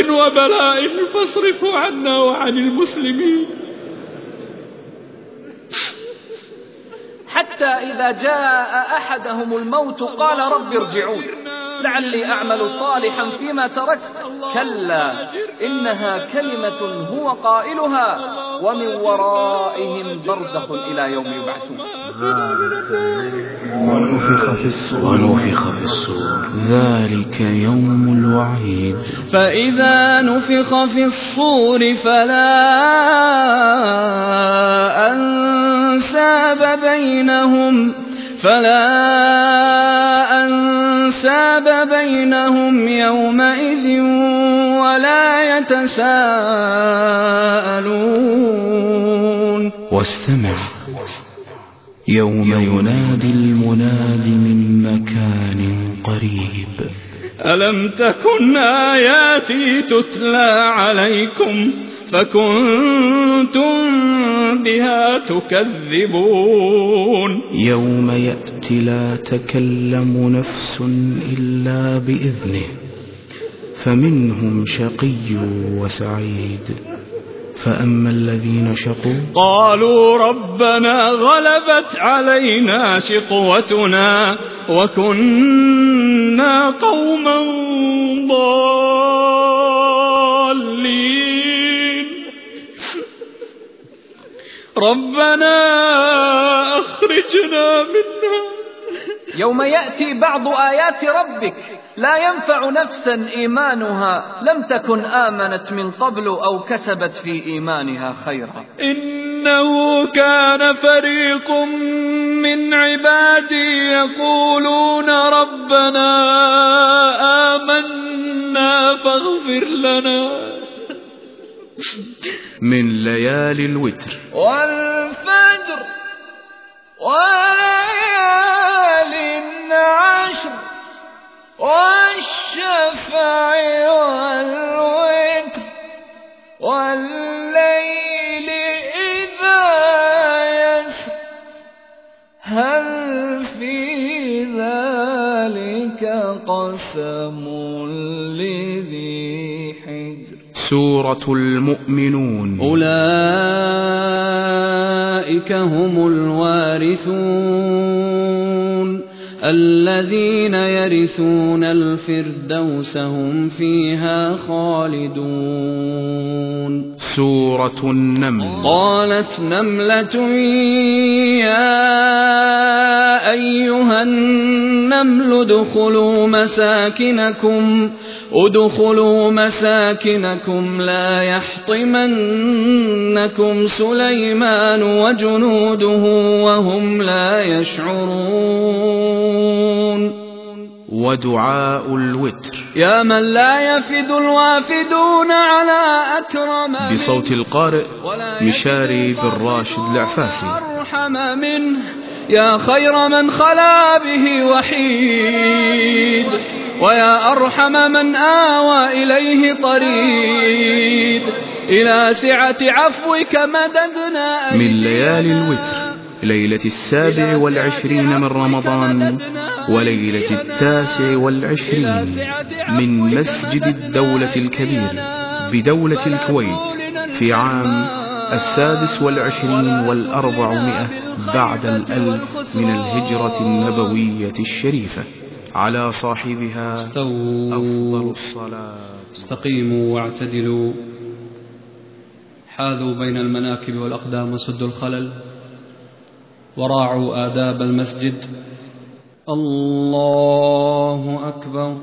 وبلاء فاصرفوا عنا وعن المسلمين. حتى إذا جاء أحدهم الموت قال رب ارجعون. لعلي أعمل صالحا فيما تركت. كلا إنها كلمة هو قائلها ومن ورائهم برزخ إلى يوم يبعثون. ونفخ في الصور ونفخ في الصور. ذلك يوم الوعيد. فإذا نفخ في الصور فلا أنساب بينهم فلا أنساب بينهم يومئذ ولا يتساءلون. واستمع. يوم ينادي المناد من مكان قريب. ألم تكن آياتي تتلى عليكم فكنتم بها تكذبون؟ يوم يأتي لا تكلم نفس إلا بإذنه فمنهم شقي وسعيد. فأما الذين شقوا قالوا ربنا غلبت علينا شقوتنا وكنا قوما ضالين. ربنا أخرجنا منها. يوم يأتي بعض آيات ربك لا ينفع نفسا إيمانها لم تكن آمنت من قبل أو كسبت في إيمانها خيرا. إنه كان فريق من عبادي يقولون ربنا آمنا فاغفر لنا. من ليالي الوتر. والفجر هل في ذلك قسم لذي حجر؟ سورة المؤمنون. أولئك هم الوارثون. الذين يرثون الفردوس هم فيها خالدون. سورة النمل. قالت نملة يا أيها النمل ادخلوا مساكنكم ادخلوا مساكنكم لا يحطمنكم سليمان وجنوده وهم لا يشعرون. ودعاء الوتر. يا من لا يفد الوافدون على أكرم بصوت القارئ مشاري بن راشد العفاسي أرحم منه. يا خير من خلا به وحيد. ويا أرحم من آوى إليه طريد. إلى سعة عفوك مددنا من ليالي الوتر ليلة السابع والعشرين من رمضان. وليلة التاسع والعشرين من مسجد الدولة الكبير بدولة الكويت في عام السادس والعشرين والأربعمائة بعد الألف من الهجرة النبوية الشريفة على صاحبها أفضل الصلاة. استقيموا واعتدلوا. حاذوا بين المناكب والأقدام وسدوا الخلل. وراعوا آداب المسجد. الله أكبر.